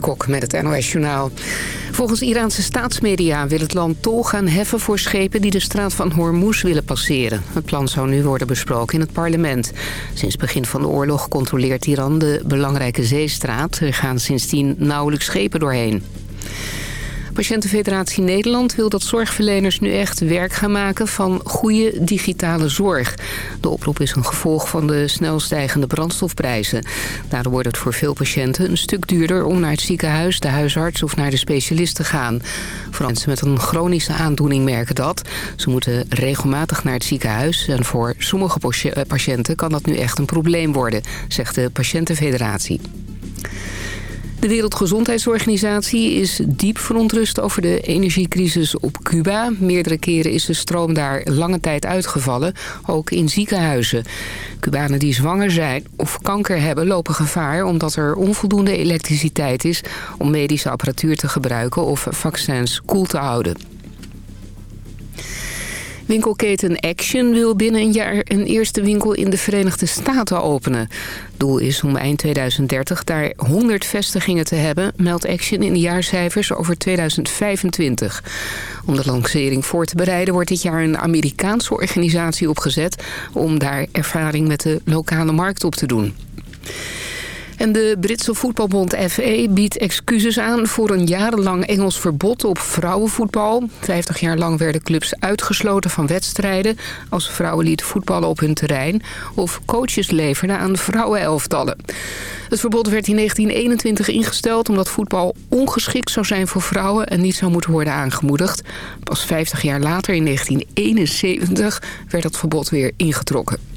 Renate met het NOS Journaal. Volgens Iraanse staatsmedia wil het land tol gaan heffen voor schepen... die de straat van Hormuz willen passeren. Het plan zou nu worden besproken in het parlement. Sinds begin van de oorlog controleert Iran de belangrijke zeestraat. Er gaan sindsdien nauwelijks schepen doorheen. Patiëntenfederatie Nederland wil dat zorgverleners nu echt werk gaan maken van goede digitale zorg. De oproep is een gevolg van de snel stijgende brandstofprijzen. Daardoor wordt het voor veel patiënten een stuk duurder om naar het ziekenhuis, de huisarts of naar de specialist te gaan. Vooral mensen met een chronische aandoening merken dat. Ze moeten regelmatig naar het ziekenhuis en voor sommige patiënten kan dat nu echt een probleem worden, zegt de Patiëntenfederatie. De Wereldgezondheidsorganisatie is diep verontrust over de energiecrisis op Cuba. Meerdere keren is de stroom daar lange tijd uitgevallen, ook in ziekenhuizen. Cubanen die zwanger zijn of kanker hebben lopen gevaar... omdat er onvoldoende elektriciteit is om medische apparatuur te gebruiken... of vaccins koel te houden. Winkelketen Action wil binnen een jaar een eerste winkel in de Verenigde Staten openen. Doel is om eind 2030 daar 100 vestigingen te hebben, meldt Action in de jaarcijfers over 2025. Om de lancering voor te bereiden wordt dit jaar een Amerikaanse organisatie opgezet... om daar ervaring met de lokale markt op te doen. En de Britse voetbalbond FA biedt excuses aan voor een jarenlang Engels verbod op vrouwenvoetbal. Vijftig jaar lang werden clubs uitgesloten van wedstrijden als vrouwen lieten voetballen op hun terrein of coaches leverden aan vrouwenelftallen. Het verbod werd in 1921 ingesteld omdat voetbal ongeschikt zou zijn voor vrouwen en niet zou moeten worden aangemoedigd. Pas 50 jaar later, in 1971, werd dat verbod weer ingetrokken.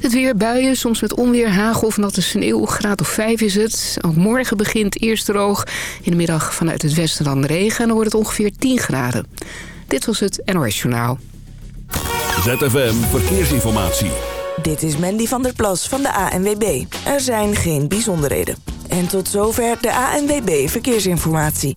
Het weer buien, soms met onweer, hagel of natte sneeuw. Graad of 5 is het. Ook morgen begint eerst droog. In de middag vanuit het westen dan regen. En dan wordt het ongeveer 10 graden. Dit was het NOS Journaal. ZFM Verkeersinformatie. Dit is Mandy van der Plas van de ANWB. Er zijn geen bijzonderheden. En tot zover de ANWB Verkeersinformatie.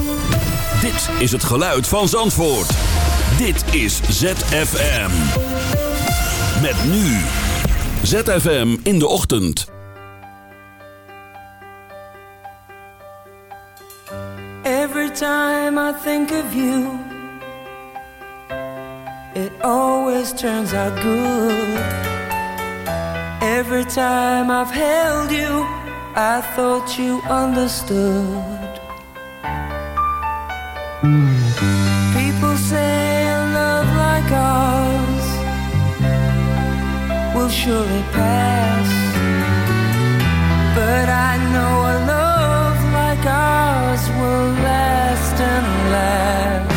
Dit is het geluid van Zandvoort. Dit is ZFM. Met nu. ZFM in de ochtend. Every time I think of you. It always turns out good. Every time I've held you. I thought you understood. People say a love like ours will surely pass. But I know a love like ours will last and last.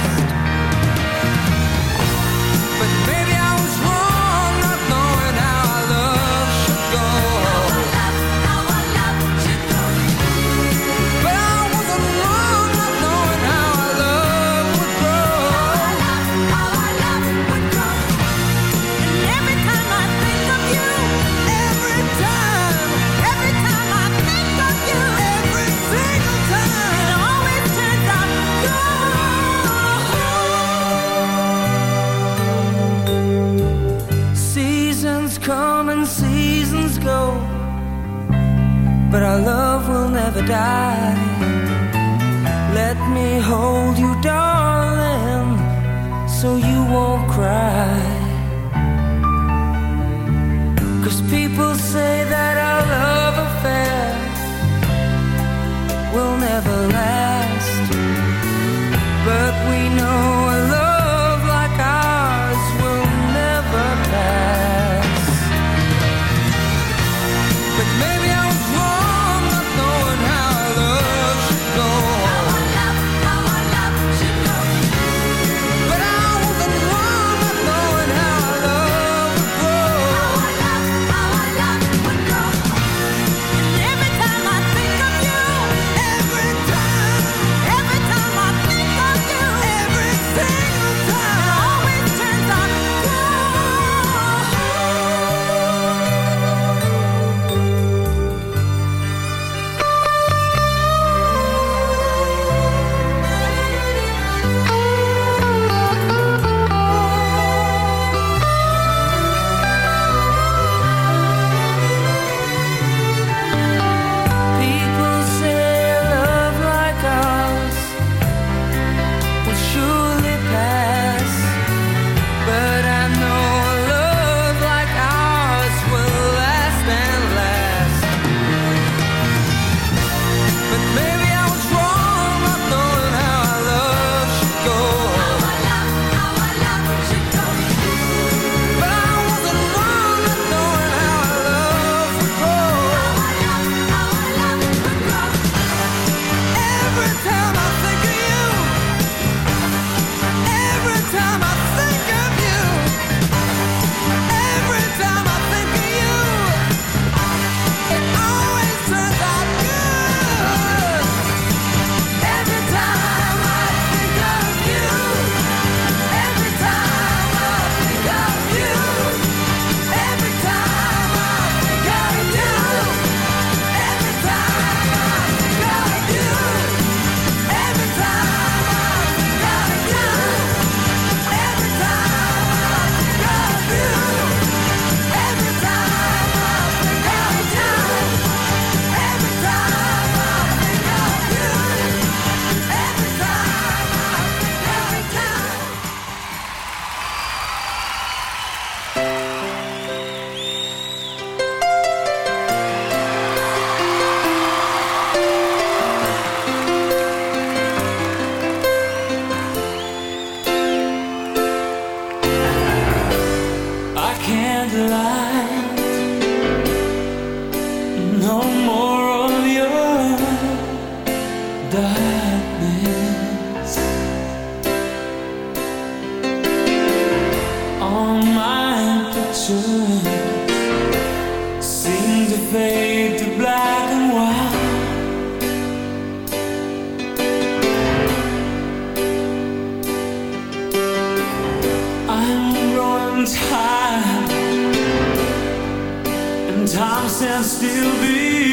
and still be.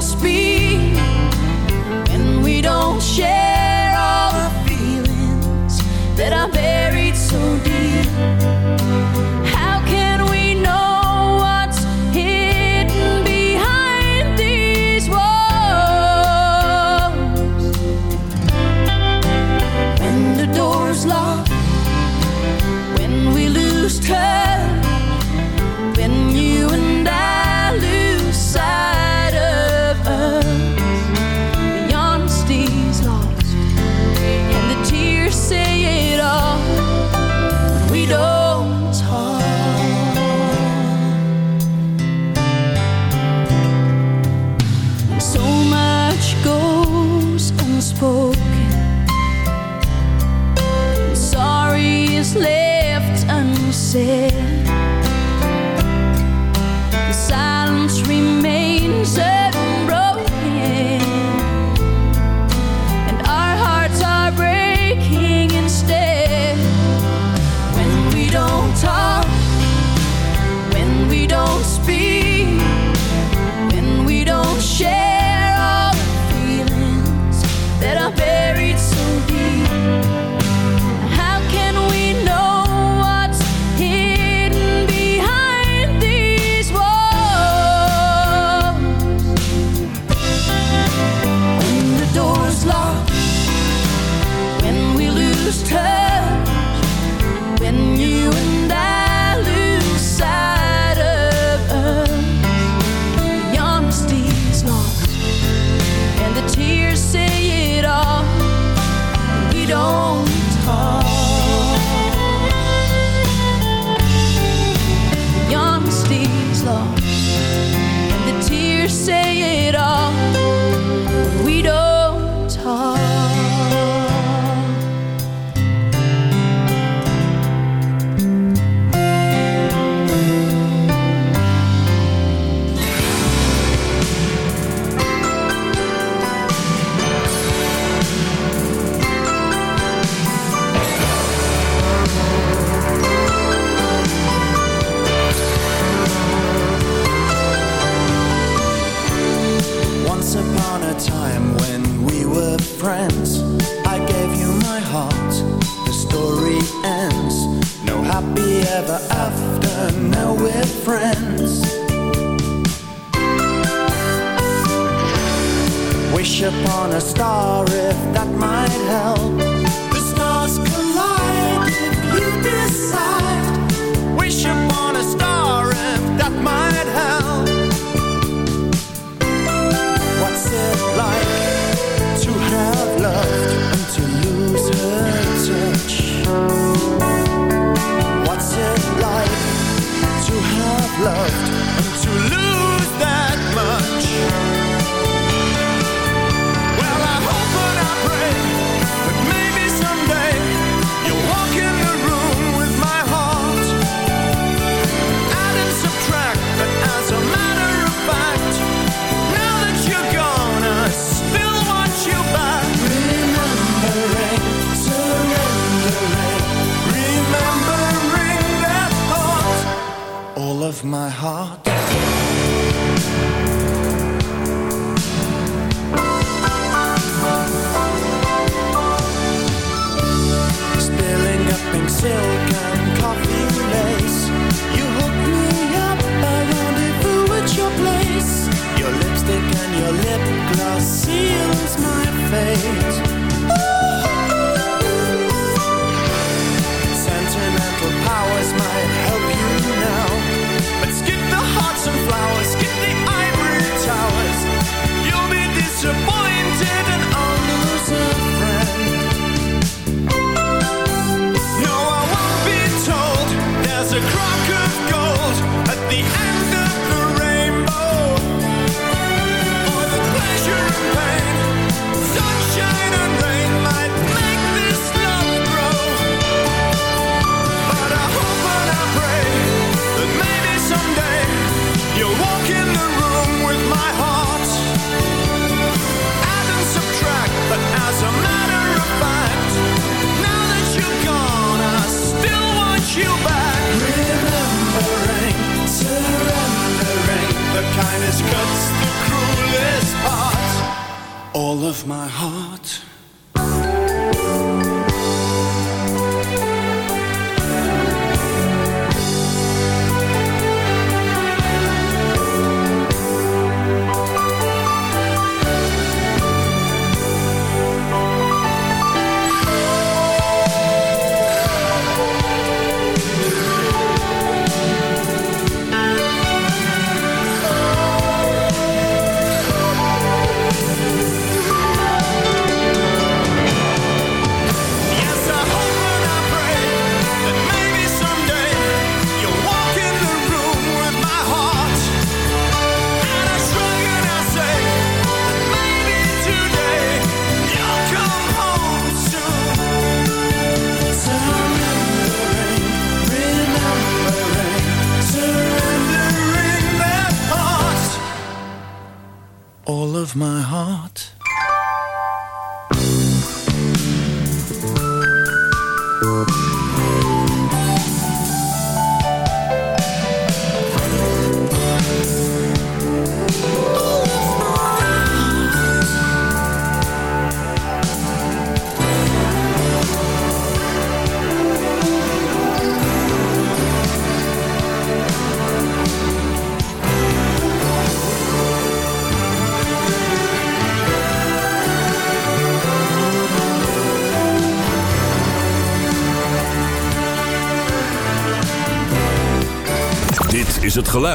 speed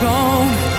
Gone?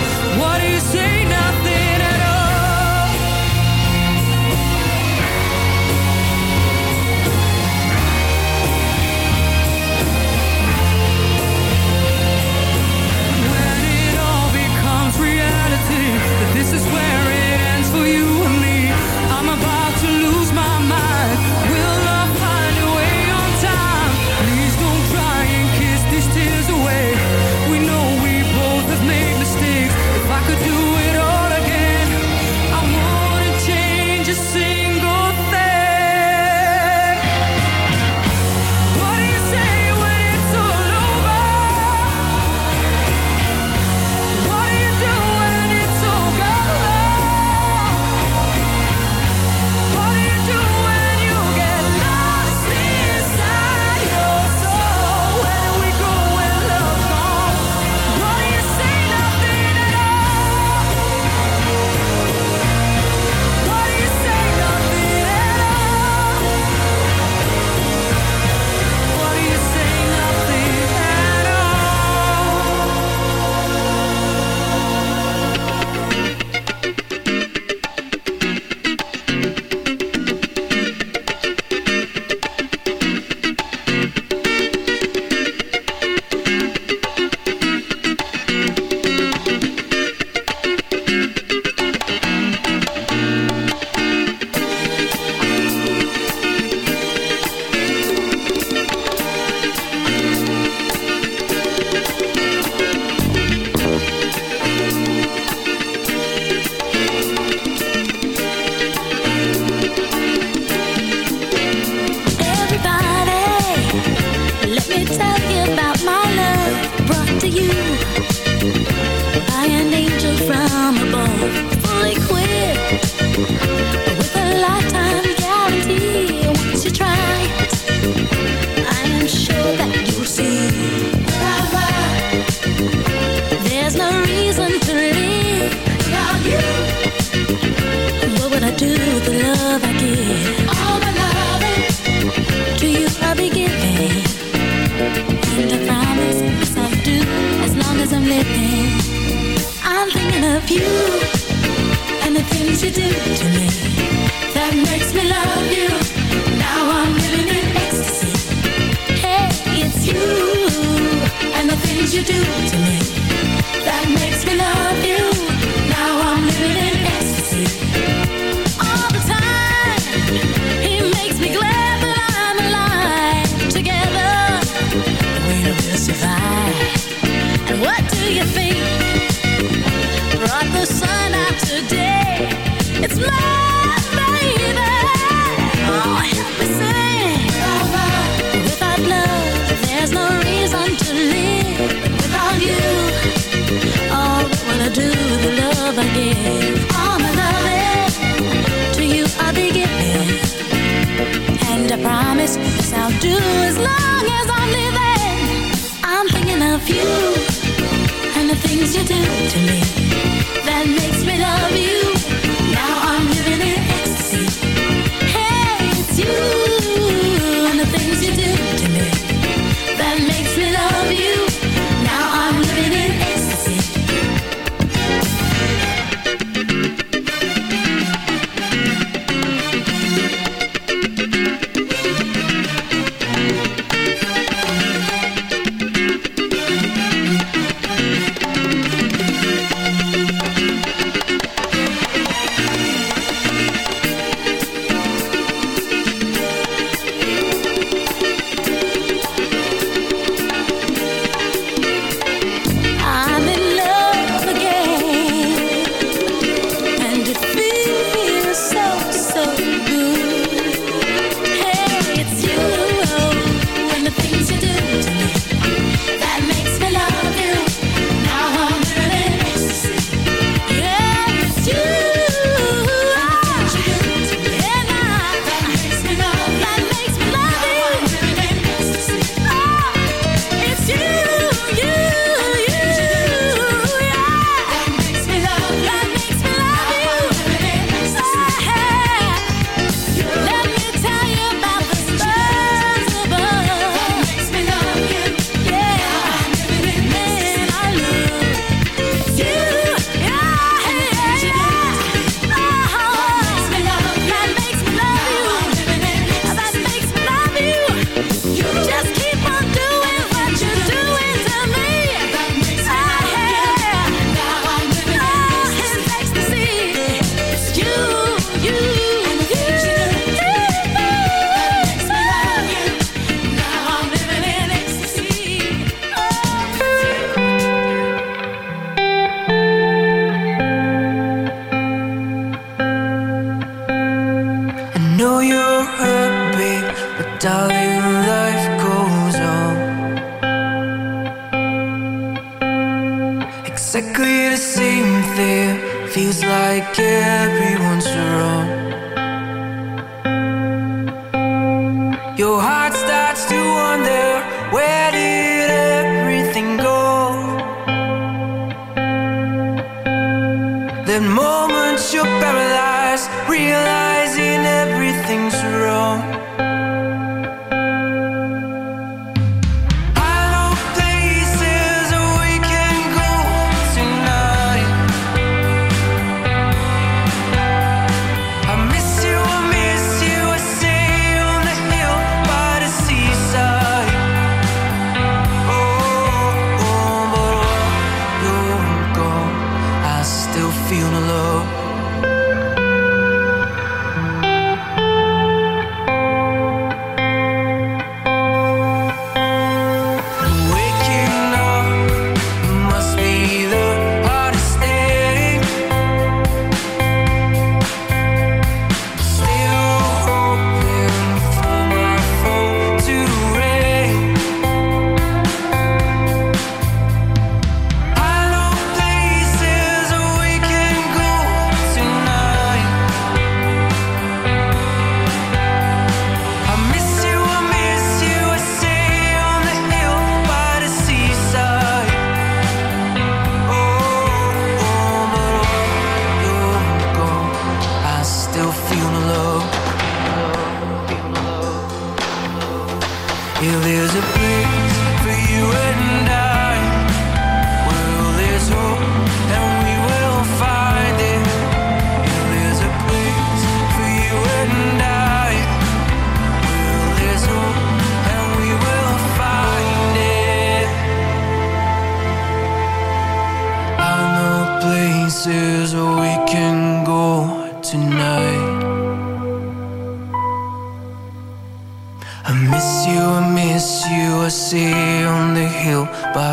Yeah, there's a place for you and I.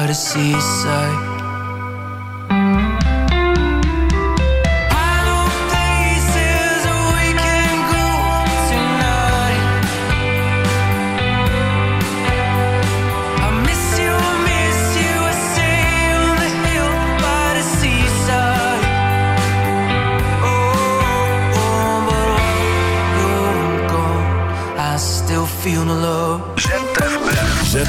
the seaside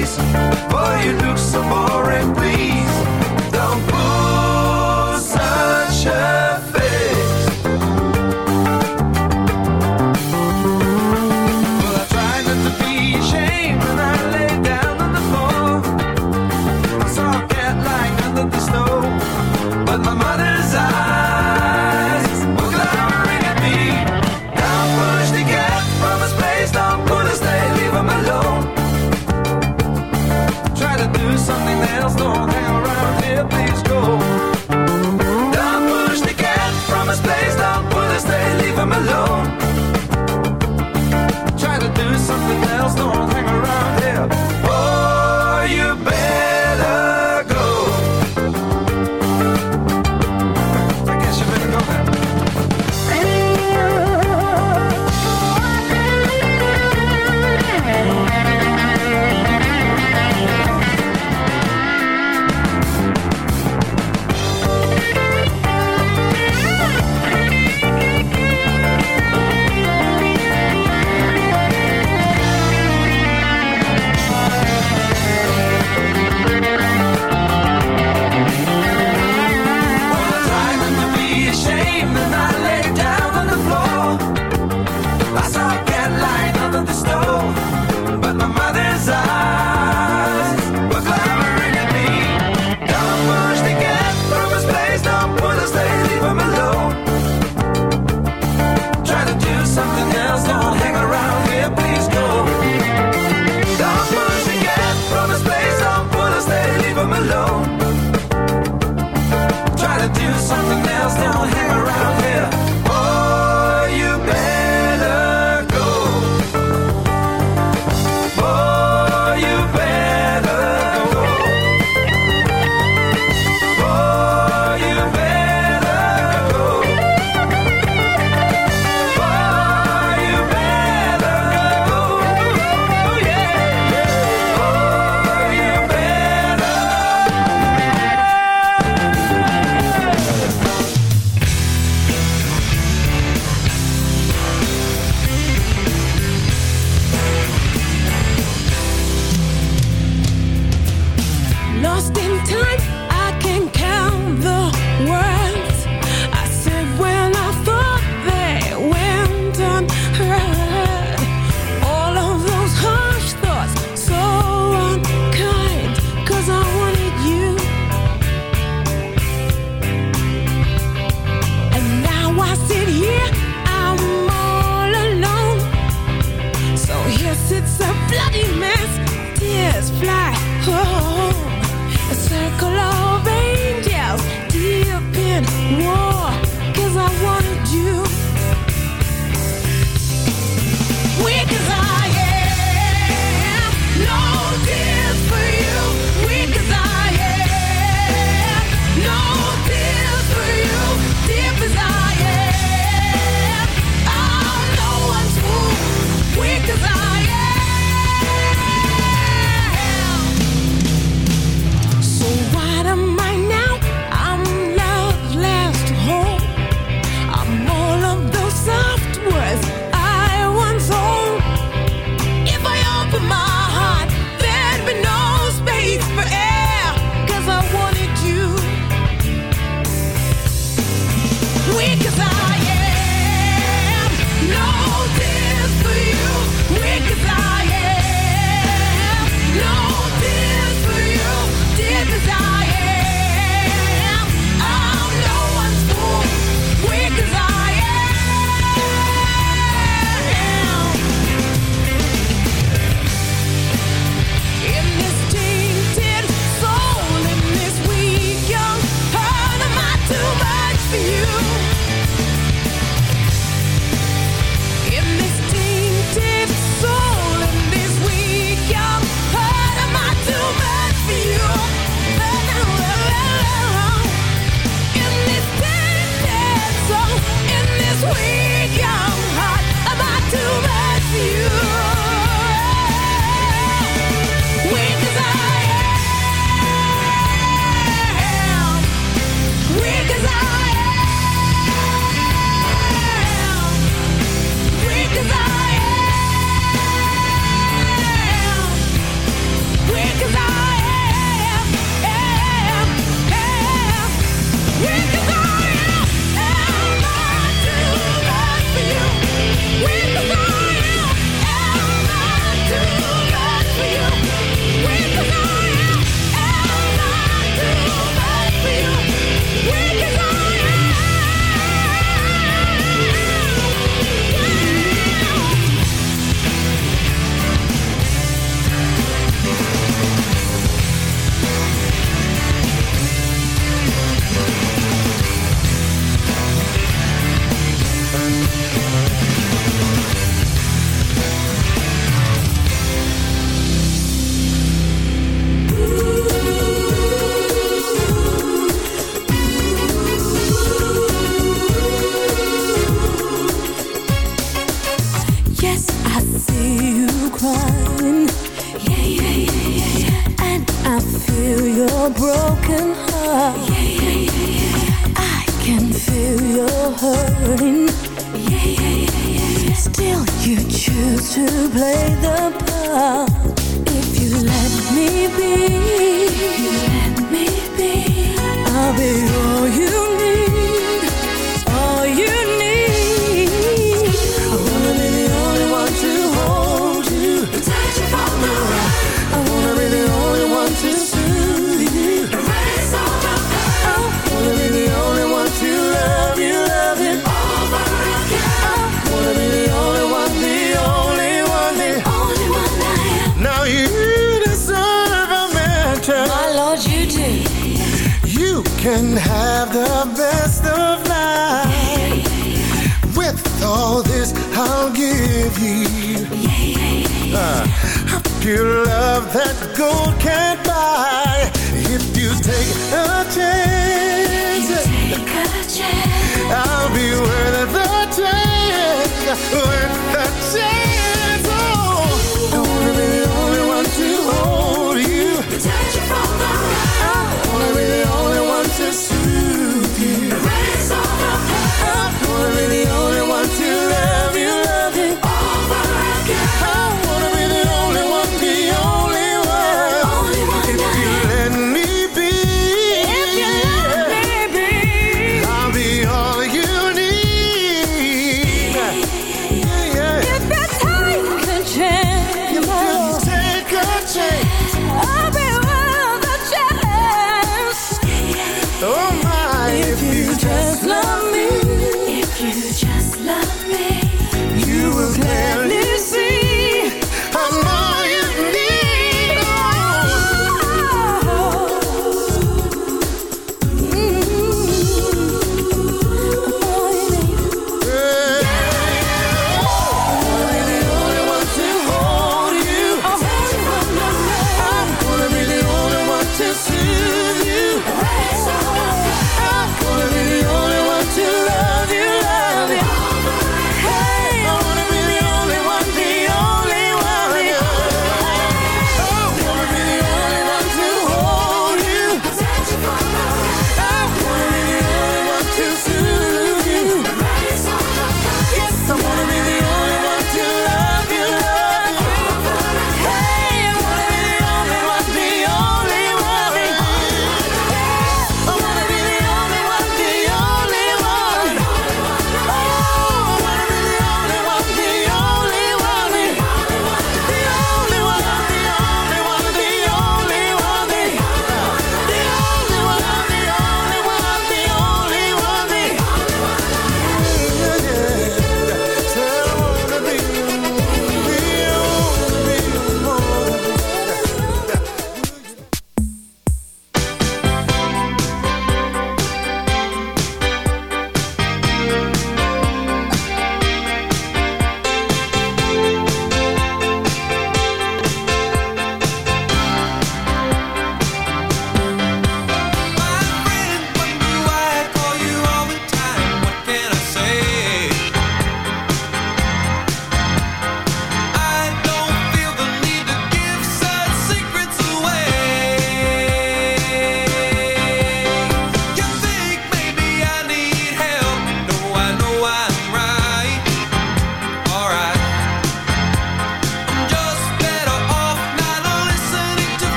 face. For you look so boring, please.